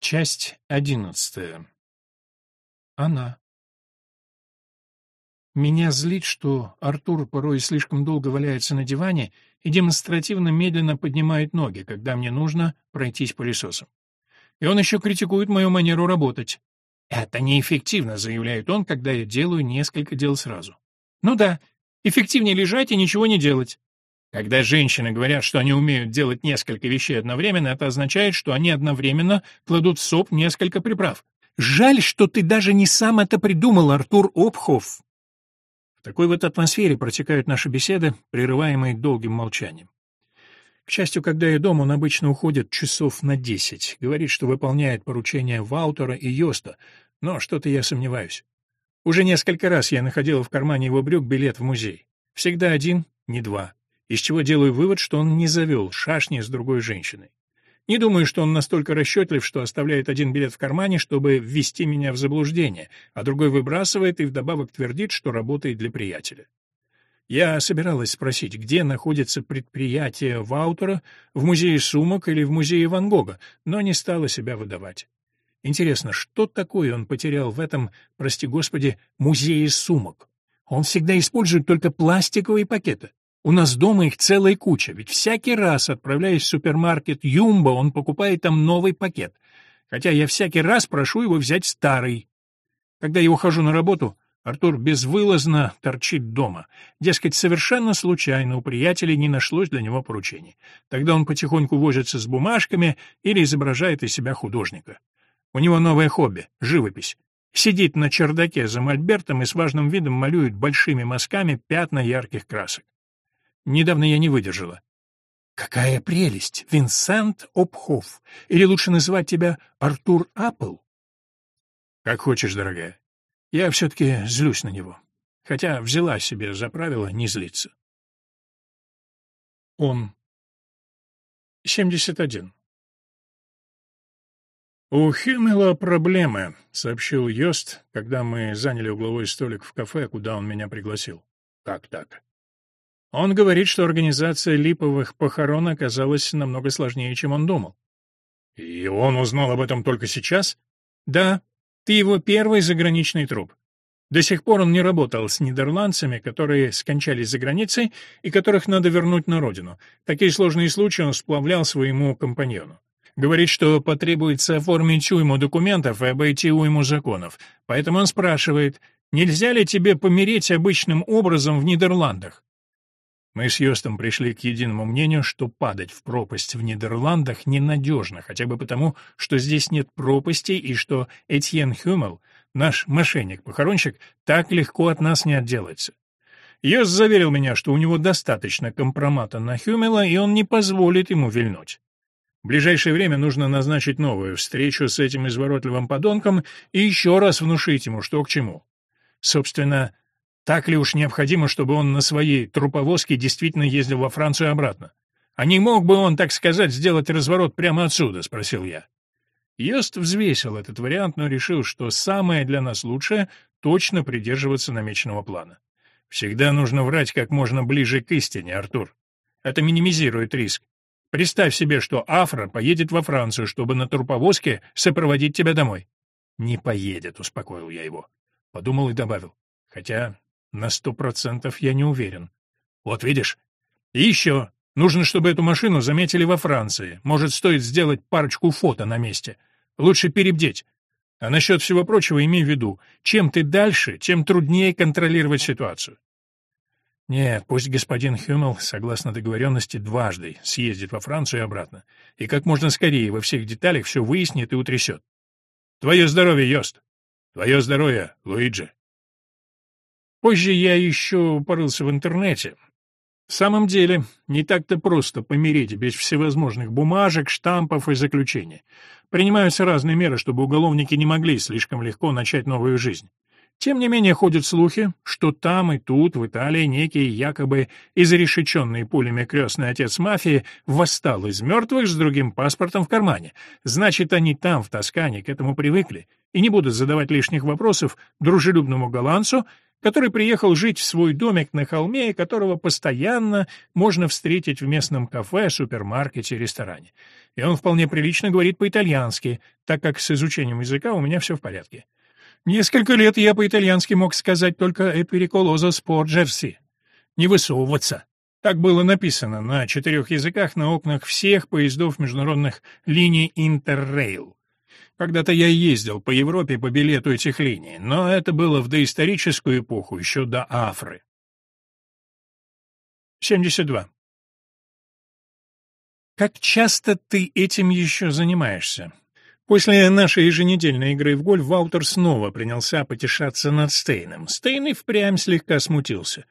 Часть одиннадцатая. Она. Меня злит, что Артур порой слишком долго валяется на диване и демонстративно медленно поднимает ноги, когда мне нужно пройтись пылесосом. И он еще критикует мою манеру работать. «Это неэффективно», — заявляет он, когда я делаю несколько дел сразу. «Ну да, эффективнее лежать и ничего не делать. Когда женщины говорят, что они умеют делать несколько вещей одновременно, это означает, что они одновременно кладут в соп несколько приправ. Жаль, что ты даже не сам это придумал, Артур Обхоф. В такой вот атмосфере протекают наши беседы, прерываемые долгим молчанием. К счастью, когда я дома, он обычно уходит часов на десять, говорит, что выполняет поручения Ваутера и Йоста, но что-то я сомневаюсь. Уже несколько раз я находил в кармане его брюк билет в музей. Всегда один, не два из чего делаю вывод, что он не завел шашни с другой женщиной. Не думаю, что он настолько расчетлив, что оставляет один билет в кармане, чтобы ввести меня в заблуждение, а другой выбрасывает и вдобавок твердит, что работает для приятеля. Я собиралась спросить, где находится предприятие Ваутера, в музее сумок или в музее Ван Гога, но не стала себя выдавать. Интересно, что такое он потерял в этом, прости господи, музее сумок? Он всегда использует только пластиковые пакеты. У нас дома их целая куча, ведь всякий раз, отправляясь в супермаркет Юмбо, он покупает там новый пакет, хотя я всякий раз прошу его взять старый. Когда я ухожу на работу, Артур безвылазно торчит дома. Дескать, совершенно случайно у приятелей не нашлось для него поручений. Тогда он потихоньку возится с бумажками или изображает из себя художника. У него новое хобби — живопись. Сидит на чердаке за мольбертом и с важным видом малюет большими мазками пятна ярких красок. Недавно я не выдержала. Какая прелесть! Винсент Обхоф. Или лучше называть тебя Артур Аппл? Как хочешь, дорогая. Я все-таки злюсь на него. Хотя взяла себе за правило не злиться. Он. 71. «У Хюмела проблемы», — сообщил Йост, когда мы заняли угловой столик в кафе, куда он меня пригласил. «Как так?» Он говорит, что организация липовых похорон оказалась намного сложнее, чем он думал. И он узнал об этом только сейчас? Да, ты его первый заграничный труп. До сих пор он не работал с нидерландцами, которые скончались за границей и которых надо вернуть на родину. Такие сложные случаи он сплавлял своему компаньону. Говорит, что потребуется оформить уйму документов и обойти уйму законов. Поэтому он спрашивает, нельзя ли тебе помереть обычным образом в Нидерландах? Мы с Йостом пришли к единому мнению, что падать в пропасть в Нидерландах ненадежно, хотя бы потому, что здесь нет пропасти и что Этьен Хюмел, наш мошенник-похоронщик, так легко от нас не отделается. Йост заверил меня, что у него достаточно компромата на Хюмела, и он не позволит ему вильнуть. В ближайшее время нужно назначить новую встречу с этим изворотливым подонком и еще раз внушить ему, что к чему. Собственно, так ли уж необходимо, чтобы он на своей труповозке действительно ездил во Францию обратно? А не мог бы он, так сказать, сделать разворот прямо отсюда, спросил я. Йост взвесил этот вариант, но решил, что самое для нас лучшее — точно придерживаться намеченного плана. Всегда нужно врать как можно ближе к истине, Артур. Это минимизирует риск. Представь себе, что Афра поедет во Францию, чтобы на труповозке сопроводить тебя домой. Не поедет, успокоил я его. Подумал и добавил. Хотя на сто процентов я не уверен. Вот видишь. И еще. Нужно, чтобы эту машину заметили во Франции. Может, стоит сделать парочку фото на месте. Лучше перебдеть. А насчет всего прочего имей в виду, чем ты дальше, тем труднее контролировать ситуацию. Нет, пусть господин Хюмел, согласно договоренности, дважды съездит во Францию и обратно, и как можно скорее во всех деталях все выяснит и утрясет. Твое здоровье, Йост! Твое здоровье, Луиджи! Позже я еще порылся в интернете. В самом деле, не так-то просто помереть без всевозможных бумажек, штампов и заключений. Принимаются разные меры, чтобы уголовники не могли слишком легко начать новую жизнь. Тем не менее, ходят слухи, что там и тут, в Италии, некий якобы изрешеченный пулями крестный отец мафии восстал из мертвых с другим паспортом в кармане. Значит, они там, в Тоскане, к этому привыкли и не будут задавать лишних вопросов дружелюбному голландцу, который приехал жить в свой домик на холме которого постоянно можно встретить в местном кафе, супермаркете, ресторане. И он вполне прилично говорит по-итальянски, так как с изучением языка у меня все в порядке. Несколько лет я по-итальянски мог сказать только «эпериколоза спорт джерси». Не высовываться. Так было написано на четырех языках на окнах всех поездов международных линий Интеррейл. Когда-то я ездил по Европе по билету этих линий, но это было в доисторическую эпоху, еще до Афры. 72. Как часто ты этим еще занимаешься? После нашей еженедельной игры в гольф Ваутер снова принялся потешаться над Стейном. Стейн и впрямь слегка смутился.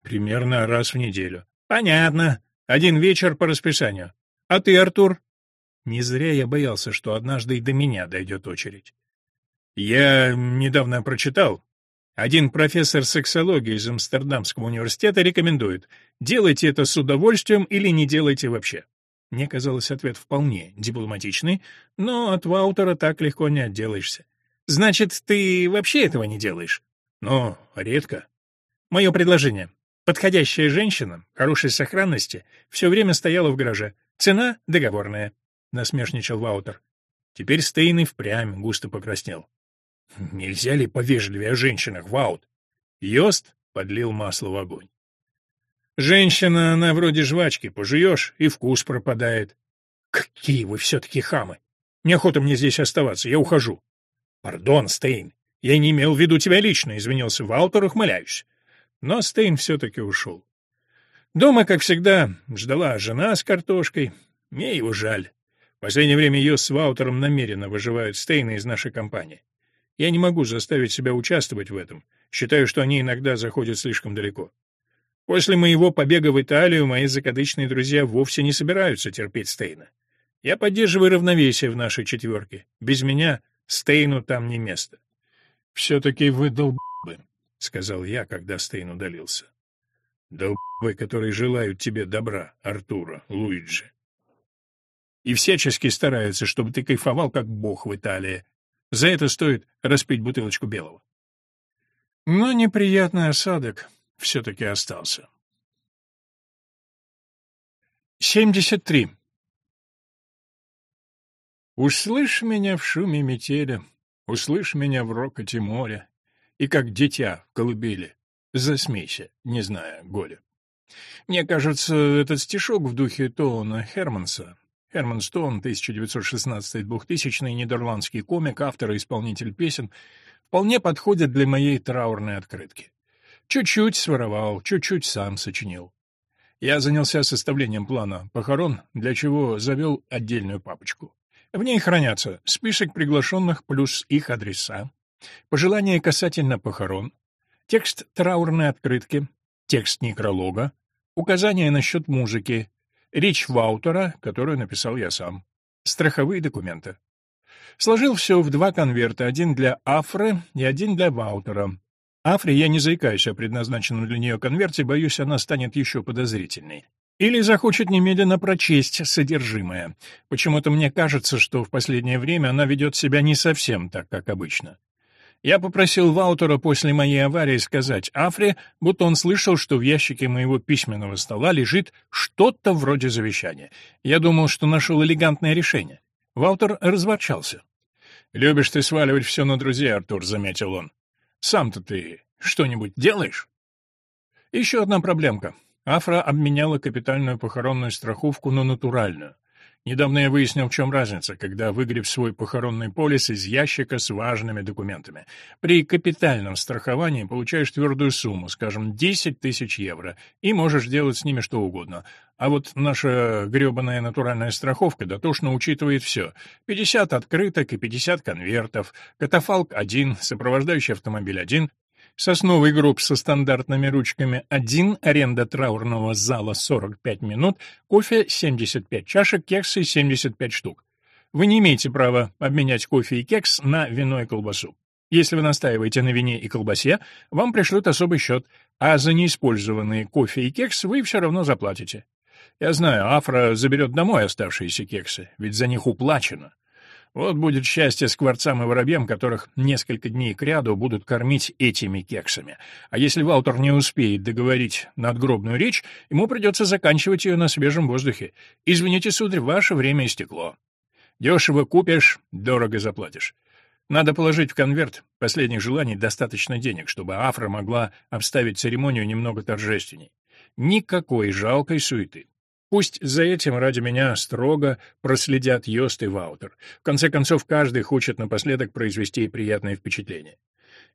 Примерно раз в неделю. Понятно. Один вечер по расписанию. А ты, Артур? Не зря я боялся, что однажды и до меня дойдет очередь. Я недавно прочитал. Один профессор сексологии из Амстердамского университета рекомендует «делайте это с удовольствием или не делайте вообще». Мне казалось, ответ вполне дипломатичный, но от Ваутера так легко не отделаешься. «Значит, ты вообще этого не делаешь?» «Ну, редко». «Мое предложение. Подходящая женщина, хорошей сохранности, все время стояла в гараже. Цена договорная. — насмешничал Ваутер. Теперь Стейн и впрямь густо покраснел. «Нельзя ли повежливее о женщинах, Ваут?» Йост подлил масло в огонь. «Женщина, она вроде жвачки, пожуешь, и вкус пропадает». «Какие вы все-таки хамы! Неохота мне здесь оставаться, я ухожу». «Пардон, Стейн, я не имел в виду тебя лично», — извинился Ваутер, ухмыляюсь. Но Стейн все-таки ушел. Дома, как всегда, ждала жена с картошкой. Мне его жаль последнее время ее с Ваутером намеренно выживают Стейна из нашей компании. Я не могу заставить себя участвовать в этом. Считаю, что они иногда заходят слишком далеко. После моего побега в Италию мои закадычные друзья вовсе не собираются терпеть Стейна. Я поддерживаю равновесие в нашей четверке. Без меня Стейну там не место. «Все-таки вы долбы», — сказал я, когда Стейн удалился. «Долбы, которые желают тебе добра, Артура, Луиджи и всячески стараются, чтобы ты кайфовал, как бог в Италии. За это стоит распить бутылочку белого. Но неприятный осадок все-таки остался. 73. Услышь меня в шуме метели, услышь меня в рокоте моря, и как дитя в колыбели, засмейся, не зная горя. Мне кажется, этот стишок в духе Тоуна Херманса Херман Стоун, 1916-2000, нидерландский комик, автор и исполнитель песен, вполне подходит для моей траурной открытки. Чуть-чуть своровал, чуть-чуть сам сочинил. Я занялся составлением плана похорон, для чего завел отдельную папочку. В ней хранятся список приглашенных плюс их адреса, пожелания касательно похорон, текст траурной открытки, текст некролога, указания насчет музыки, Речь Ваутера, которую написал я сам. Страховые документы. Сложил все в два конверта, один для Афры и один для Ваутера. Афре я не заикаюсь о предназначенном для нее конверте, боюсь, она станет еще подозрительней. Или захочет немедленно прочесть содержимое. Почему-то мне кажется, что в последнее время она ведет себя не совсем так, как обычно. Я попросил Ваутера после моей аварии сказать Афре, будто он слышал, что в ящике моего письменного стола лежит что-то вроде завещания. Я думал, что нашел элегантное решение. Ваутер разворчался. «Любишь ты сваливать все на друзей, Артур», — заметил он. «Сам-то ты что-нибудь делаешь?» Еще одна проблемка. Афра обменяла капитальную похоронную страховку на натуральную. Недавно я выяснил, в чем разница, когда выгреб свой похоронный полис из ящика с важными документами. При капитальном страховании получаешь твердую сумму, скажем, 10 тысяч евро, и можешь делать с ними что угодно. А вот наша гребаная натуральная страховка дотошно учитывает все. 50 открыток и 50 конвертов, катафалк один, сопровождающий автомобиль один, Сосновый гроб со стандартными ручками 1, аренда траурного зала 45 минут, кофе 75 чашек, кексы 75 штук. Вы не имеете права обменять кофе и кекс на вино и колбасу. Если вы настаиваете на вине и колбасе, вам пришлют особый счет, а за неиспользованные кофе и кекс вы все равно заплатите. Я знаю, Афра заберет домой оставшиеся кексы, ведь за них уплачено. Вот будет счастье скворцам и воробьям, которых несколько дней кряду будут кормить этими кексами. А если Ваутер не успеет договорить надгробную речь, ему придется заканчивать ее на свежем воздухе. Извините, сударь, ваше время истекло. Дешево купишь, дорого заплатишь. Надо положить в конверт последних желаний достаточно денег, чтобы Афра могла обставить церемонию немного торжественней. Никакой жалкой суеты. Пусть за этим ради меня строго проследят Йост и Ваутер. В конце концов, каждый хочет напоследок произвести приятное впечатление.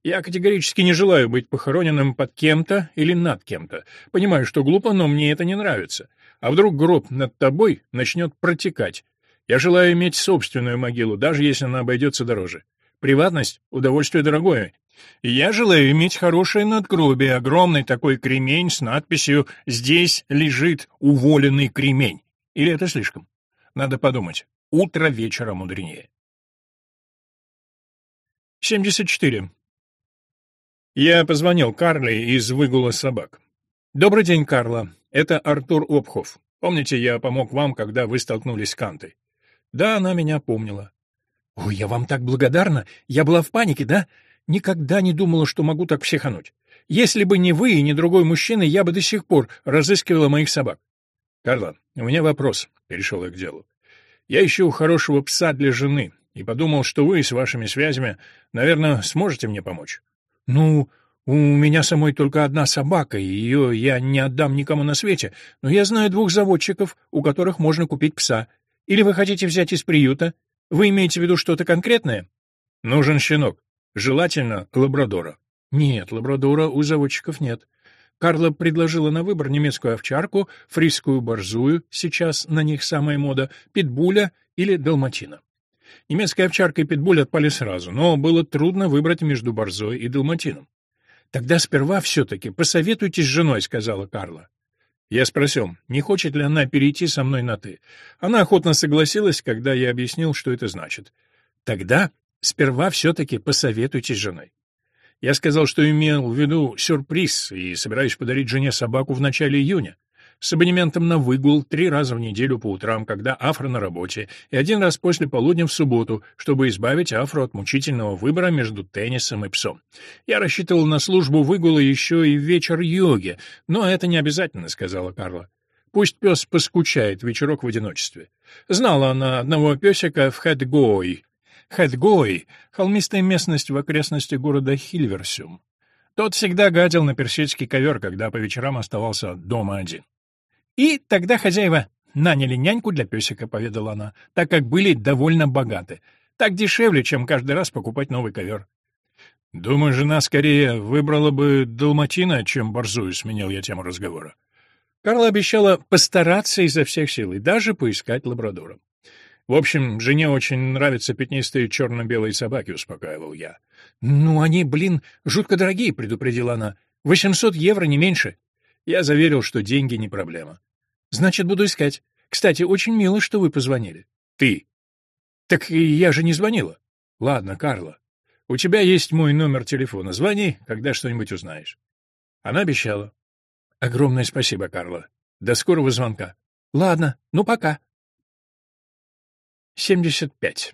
Я категорически не желаю быть похороненным под кем-то или над кем-то. Понимаю, что глупо, но мне это не нравится. А вдруг гроб над тобой начнет протекать? Я желаю иметь собственную могилу, даже если она обойдется дороже. Приватность — удовольствие дорогое, я желаю иметь хорошее надгробие, огромный такой кремень с надписью «Здесь лежит уволенный кремень». Или это слишком? Надо подумать. Утро вечера мудренее. 74. Я позвонил Карле из выгула собак. «Добрый день, Карла. Это Артур Обхов. Помните, я помог вам, когда вы столкнулись с Кантой?» «Да, она меня помнила». «Ой, я вам так благодарна. Я была в панике, да? Никогда не думала, что могу так психануть. Если бы не вы и не другой мужчина, я бы до сих пор разыскивала моих собак. Карла, у меня вопрос, перешел я к делу. Я ищу хорошего пса для жены и подумал, что вы с вашими связями, наверное, сможете мне помочь. Ну, у меня самой только одна собака, и ее я не отдам никому на свете, но я знаю двух заводчиков, у которых можно купить пса. Или вы хотите взять из приюта? Вы имеете в виду что-то конкретное? Нужен щенок. Желательно лабрадора. Нет, лабрадора у заводчиков нет. Карла предложила на выбор немецкую овчарку, фрисскую борзую, сейчас на них самая мода, питбуля или далматина. Немецкая овчарка и питбуль отпали сразу, но было трудно выбрать между борзой и далматином. «Тогда сперва все-таки посоветуйтесь с женой», — сказала Карла. Я спросил, не хочет ли она перейти со мной на «ты». Она охотно согласилась, когда я объяснил, что это значит. Тогда Сперва все-таки посоветуйтесь с женой. Я сказал, что имел в виду сюрприз и собираюсь подарить жене собаку в начале июня. С абонементом на выгул три раза в неделю по утрам, когда Афра на работе, и один раз после полудня в субботу, чтобы избавить Афру от мучительного выбора между теннисом и псом. Я рассчитывал на службу выгула еще и вечер йоги, но это не обязательно, сказала Карла. Пусть пес поскучает вечерок в одиночестве. Знала она одного песика в Хэдгои, Хэтгои — холмистая местность в окрестности города Хильверсюм. Тот всегда гадил на персидский ковер, когда по вечерам оставался дома один. И тогда хозяева наняли няньку для песика, поведала она, так как были довольно богаты. Так дешевле, чем каждый раз покупать новый ковер. Думаю, жена скорее выбрала бы далматина, чем борзую, сменил я тему разговора. Карла обещала постараться изо всех сил и даже поискать лабрадора. В общем, жене очень нравятся пятнистые черно-белые собаки, успокаивал я. Ну, они, блин, жутко дорогие, предупредила она. Восемьсот евро, не меньше. Я заверил, что деньги не проблема. Значит, буду искать. Кстати, очень мило, что вы позвонили. Ты. Так я же не звонила. Ладно, Карла. У тебя есть мой номер телефона. Звони, когда что-нибудь узнаешь. Она обещала. Огромное спасибо, Карла. До скорого звонка. Ладно, ну пока. 75.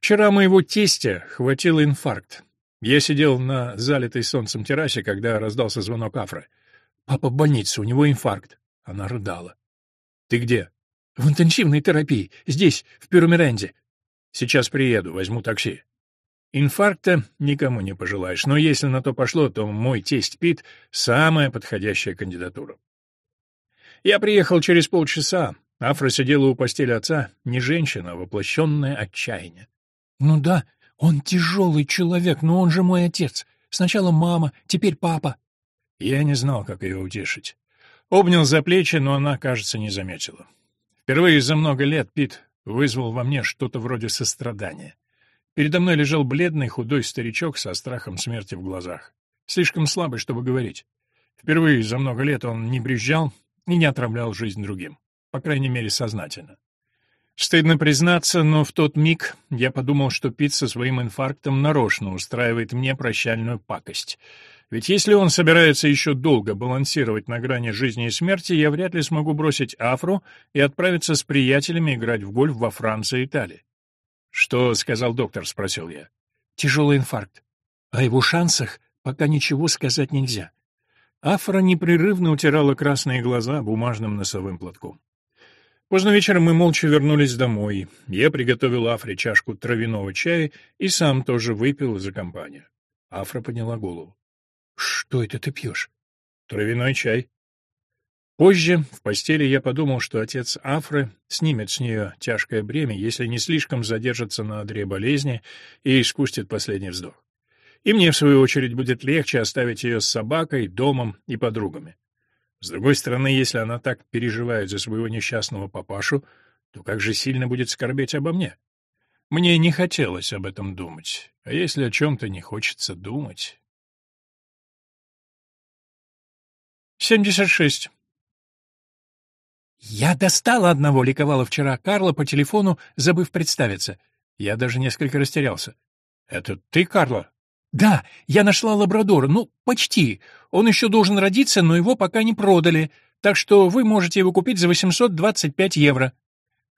Вчера моего тестя хватил инфаркт. Я сидел на залитой солнцем террасе, когда раздался звонок Афры. «Папа в больнице, у него инфаркт». Она рыдала. «Ты где?» «В интенсивной терапии. Здесь, в Пюрмеренде». «Сейчас приеду, возьму такси». Инфаркта никому не пожелаешь, но если на то пошло, то мой тесть Пит — самая подходящая кандидатура. Я приехал через полчаса, Афра сидела у постели отца, не женщина, а воплощенное отчаяние. «Ну да, он тяжелый человек, но он же мой отец. Сначала мама, теперь папа». Я не знал, как ее утешить. Обнял за плечи, но она, кажется, не заметила. Впервые за много лет Пит вызвал во мне что-то вроде сострадания. Передо мной лежал бледный, худой старичок со страхом смерти в глазах. Слишком слабый, чтобы говорить. Впервые за много лет он не брюзжал и не отравлял жизнь другим по крайней мере, сознательно. Стыдно признаться, но в тот миг я подумал, что Пит со своим инфарктом нарочно устраивает мне прощальную пакость. Ведь если он собирается еще долго балансировать на грани жизни и смерти, я вряд ли смогу бросить Афру и отправиться с приятелями играть в гольф во Франции и Италии. «Что?» — сказал доктор, — спросил я. «Тяжелый инфаркт. О его шансах пока ничего сказать нельзя». Афра непрерывно утирала красные глаза бумажным носовым платком. Поздно вечером мы молча вернулись домой. Я приготовил Афре чашку травяного чая и сам тоже выпил за компанию. Афра подняла голову. «Что это ты пьешь?» «Травяной чай». Позже в постели я подумал, что отец Афры снимет с нее тяжкое бремя, если не слишком задержится на одре болезни и испустит последний вздох. И мне, в свою очередь, будет легче оставить ее с собакой, домом и подругами. С другой стороны, если она так переживает за своего несчастного папашу, то как же сильно будет скорбеть обо мне? Мне не хотелось об этом думать, а если о чем-то не хочется думать... 76. «Я достала одного», — ликовала вчера Карла по телефону, забыв представиться. Я даже несколько растерялся. «Это ты, Карла?» «Да, я нашла лабрадора, ну, почти. Он еще должен родиться, но его пока не продали, так что вы можете его купить за 825 евро».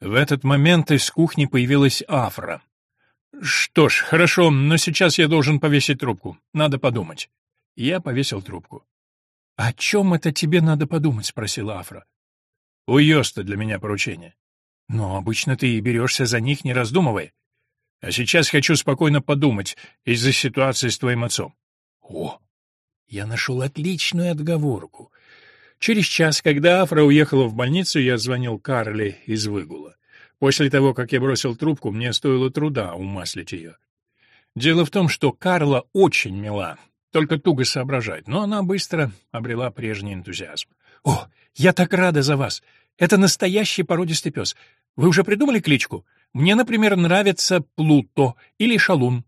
В этот момент из кухни появилась Афра. «Что ж, хорошо, но сейчас я должен повесить трубку. Надо подумать». Я повесил трубку. «О чем это тебе надо подумать?» — спросила Афра. «У Йоста для меня поручение». «Но обычно ты берешься за них, не раздумывая. А сейчас хочу спокойно подумать из-за ситуации с твоим отцом». «О, я нашел отличную отговорку». Через час, когда Афра уехала в больницу, я звонил Карле из выгула. После того, как я бросил трубку, мне стоило труда умаслить ее. Дело в том, что Карла очень мила, только туго соображать, но она быстро обрела прежний энтузиазм. «О, я так рада за вас! Это настоящий породистый пес. Вы уже придумали кличку? Мне, например, нравится Плуто или Шалун».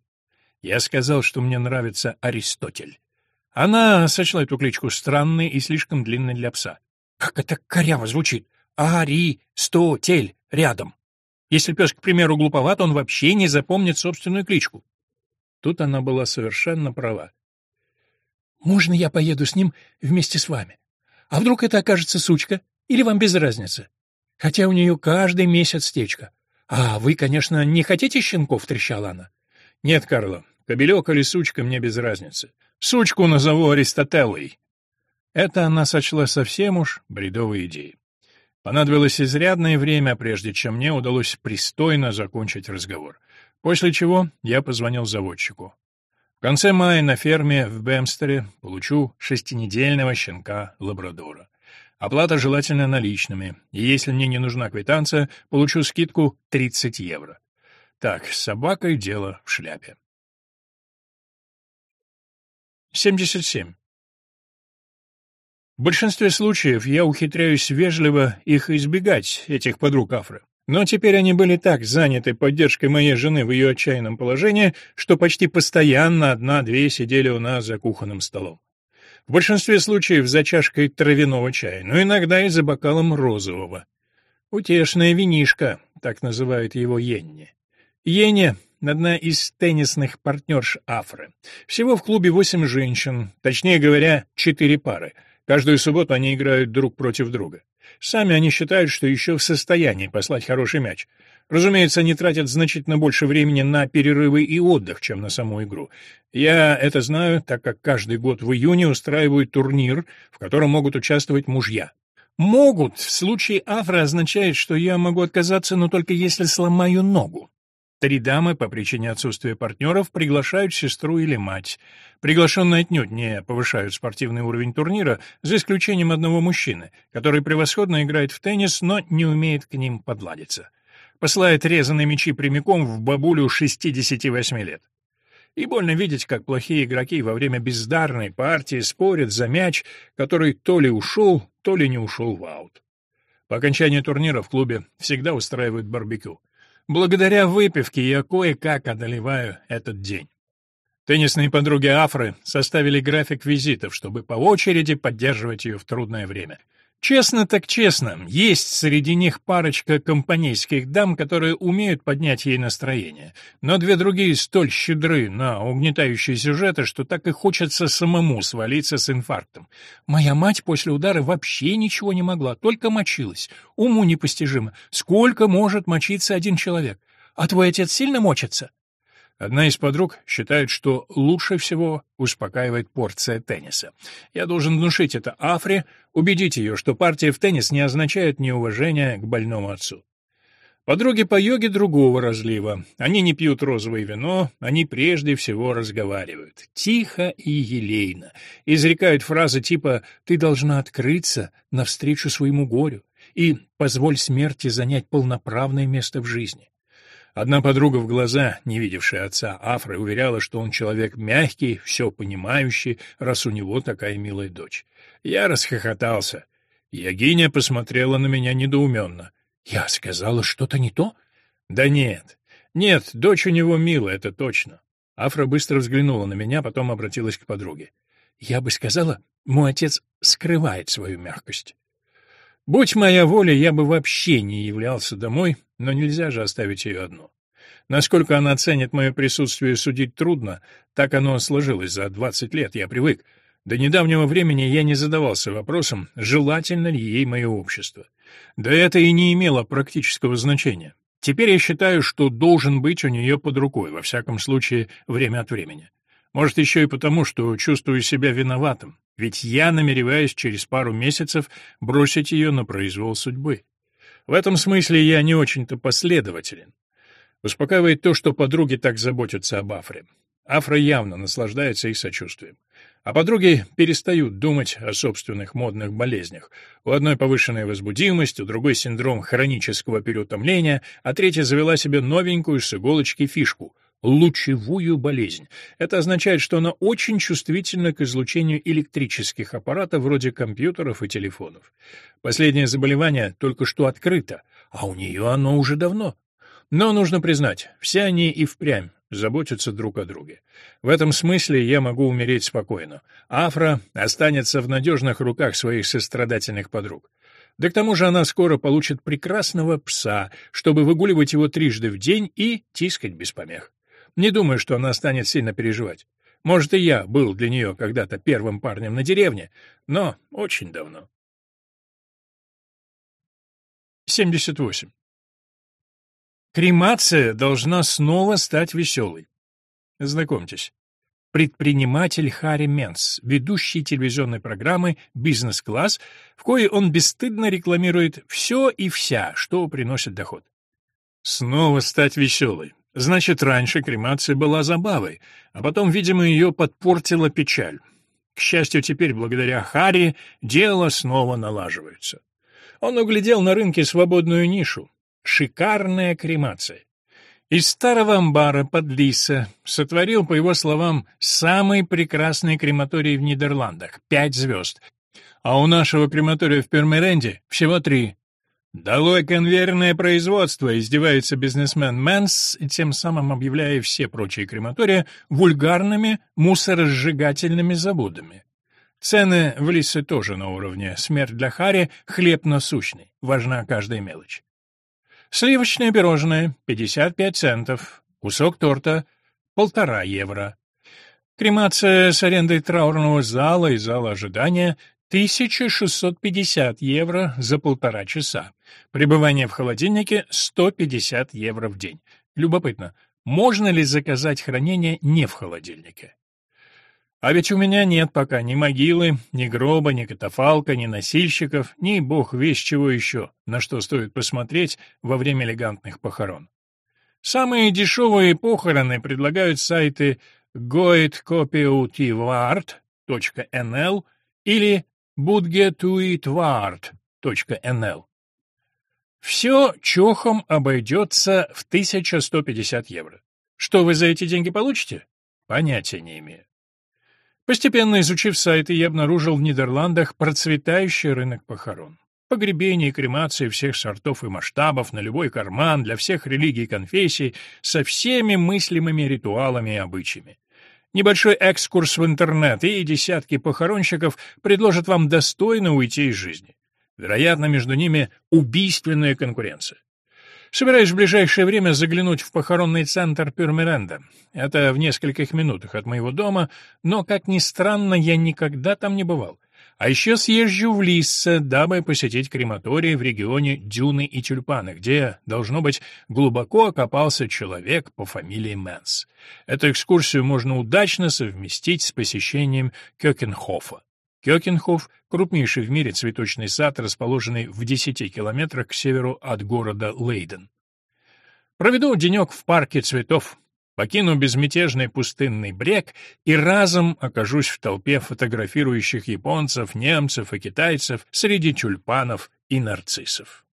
Я сказал, что мне нравится Аристотель. Она сочла эту кличку странной и слишком длинной для пса. «Как это коряво звучит! Ари-сто-тель рядом!» Если пес, к примеру, глуповат, он вообще не запомнит собственную кличку. Тут она была совершенно права. Можно я поеду с ним вместе с вами? А вдруг это окажется сучка? Или вам без разницы? Хотя у нее каждый месяц стечка. А вы, конечно, не хотите щенков, трещала она. Нет, Карло, кобелек или сучка мне без разницы. Сучку назову Аристотеллой. Это она сочла совсем уж бредовой идеей. Понадобилось изрядное время, прежде чем мне удалось пристойно закончить разговор. После чего я позвонил заводчику. В конце мая на ферме в Бемстере получу шестинедельного щенка-лабрадора. Оплата желательно наличными, и если мне не нужна квитанция, получу скидку 30 евро. Так, с собакой дело в шляпе. 77. В большинстве случаев я ухитряюсь вежливо их избегать, этих подруг Афры. Но теперь они были так заняты поддержкой моей жены в ее отчаянном положении, что почти постоянно одна-две сидели у нас за кухонным столом. В большинстве случаев за чашкой травяного чая, но иногда и за бокалом розового. Утешная винишка, так называют его Йенни. Йенни — одна из теннисных партнерш Афры. Всего в клубе восемь женщин, точнее говоря, четыре пары. Каждую субботу они играют друг против друга. Сами они считают, что еще в состоянии послать хороший мяч. Разумеется, они тратят значительно больше времени на перерывы и отдых, чем на саму игру. Я это знаю, так как каждый год в июне устраивают турнир, в котором могут участвовать мужья. «Могут» в случае Афра означает, что я могу отказаться, но только если сломаю ногу. Три дамы по причине отсутствия партнеров приглашают сестру или мать. Приглашенные отнюдь не повышают спортивный уровень турнира, за исключением одного мужчины, который превосходно играет в теннис, но не умеет к ним подладиться. Посылает резаные мячи прямиком в бабулю 68 лет. И больно видеть, как плохие игроки во время бездарной партии спорят за мяч, который то ли ушел, то ли не ушел в аут. По окончании турнира в клубе всегда устраивают барбекю. Благодаря выпивке я кое-как одолеваю этот день. Теннисные подруги Афры составили график визитов, чтобы по очереди поддерживать ее в трудное время. Честно так честно, есть среди них парочка компанейских дам, которые умеют поднять ей настроение, но две другие столь щедры на угнетающие сюжеты, что так и хочется самому свалиться с инфарктом. Моя мать после удара вообще ничего не могла, только мочилась. Уму непостижимо. Сколько может мочиться один человек? А твой отец сильно мочится? Одна из подруг считает, что лучше всего успокаивает порция тенниса. Я должен внушить это Афре, убедить ее, что партия в теннис не означает неуважения к больному отцу. Подруги по йоге другого разлива. Они не пьют розовое вино, они прежде всего разговаривают. Тихо и елейно. Изрекают фразы типа «ты должна открыться навстречу своему горю» и «позволь смерти занять полноправное место в жизни». Одна подруга в глаза, не видевшая отца Афры, уверяла, что он человек мягкий, все понимающий, раз у него такая милая дочь. Я расхохотался. Ягиня посмотрела на меня недоуменно. «Я сказала что-то не то?» «Да нет. Нет, дочь у него милая, это точно». Афра быстро взглянула на меня, потом обратилась к подруге. «Я бы сказала, мой отец скрывает свою мягкость». Будь моя воля, я бы вообще не являлся домой, но нельзя же оставить ее одну. Насколько она ценит мое присутствие, судить трудно, так оно сложилось за двадцать лет, я привык. До недавнего времени я не задавался вопросом, желательно ли ей мое общество. Да это и не имело практического значения. Теперь я считаю, что должен быть у нее под рукой, во всяком случае, время от времени. Может, еще и потому, что чувствую себя виноватым, ведь я намереваюсь через пару месяцев бросить ее на произвол судьбы. В этом смысле я не очень-то последователен. Успокаивает то, что подруги так заботятся об Афре. Афра явно наслаждается их сочувствием. А подруги перестают думать о собственных модных болезнях. У одной повышенная возбудимость, у другой синдром хронического переутомления, а третья завела себе новенькую с иголочки фишку — лучевую болезнь. Это означает, что она очень чувствительна к излучению электрических аппаратов вроде компьютеров и телефонов. Последнее заболевание только что открыто, а у нее оно уже давно. Но нужно признать, все они и впрямь заботятся друг о друге. В этом смысле я могу умереть спокойно. Афра останется в надежных руках своих сострадательных подруг. Да к тому же она скоро получит прекрасного пса, чтобы выгуливать его трижды в день и тискать без помех. Не думаю, что она станет сильно переживать. Может, и я был для нее когда-то первым парнем на деревне, но очень давно. 78. Кремация должна снова стать веселой. Знакомьтесь. Предприниматель Харри Менс, ведущий телевизионной программы «Бизнес-класс», в коей он бесстыдно рекламирует все и вся, что приносит доход. Снова стать веселой. Значит, раньше кремация была забавой, а потом, видимо, ее подпортила печаль. К счастью, теперь, благодаря Харри, дело снова налаживается. Он углядел на рынке свободную нишу. Шикарная кремация. Из старого амбара под Лиссе сотворил, по его словам, самый прекрасный крематорий в Нидерландах — пять звезд. А у нашего крематория в Пюрмеренде всего три. «Долой конвейерное производство!» — издевается бизнесмен Мэнс, тем самым объявляя все прочие крематории вульгарными мусоросжигательными заводами. Цены в Лисе тоже на уровне. Смерть для Хари — хлеб насущный. Важна каждая мелочь. Сливочное пирожное — 55 центов. Кусок торта — полтора евро. Кремация с арендой траурного зала и зала ожидания 1650 евро за полтора часа. Пребывание в холодильнике 150 евро в день. Любопытно, можно ли заказать хранение не в холодильнике? А ведь у меня нет пока ни могилы, ни гроба, ни катафалка, ни носильщиков, ни бог весь чего еще, на что стоит посмотреть во время элегантных похорон. Самые дешевые похороны предлагают сайты goitcopyutivart.nl или budgetuitvart.nl. Все чохом обойдется в 1150 евро. Что вы за эти деньги получите? Понятия не имею. Постепенно изучив сайты, я обнаружил в Нидерландах процветающий рынок похорон. Погребение и кремации всех сортов и масштабов на любой карман, для всех религий и конфессий, со всеми мыслимыми ритуалами и обычаями. Небольшой экскурс в интернет и десятки похоронщиков предложат вам достойно уйти из жизни. Вероятно, между ними убийственная конкуренция. Собираюсь в ближайшее время заглянуть в похоронный центр Пюрмеренда. Это в нескольких минутах от моего дома, но, как ни странно, я никогда там не бывал. А еще съезжу в Лиссе, дабы посетить крематорий в регионе Дюны и Тюльпаны, где, должно быть, глубоко окопался человек по фамилии Мэнс. Эту экскурсию можно удачно совместить с посещением Кёкенхофа. Кёкенхоф — крупнейший в мире цветочный сад, расположенный в 10 километрах к северу от города Лейден. Проведу денек в парке цветов, покину безмятежный пустынный брег и разом окажусь в толпе фотографирующих японцев, немцев и китайцев среди тюльпанов и нарциссов.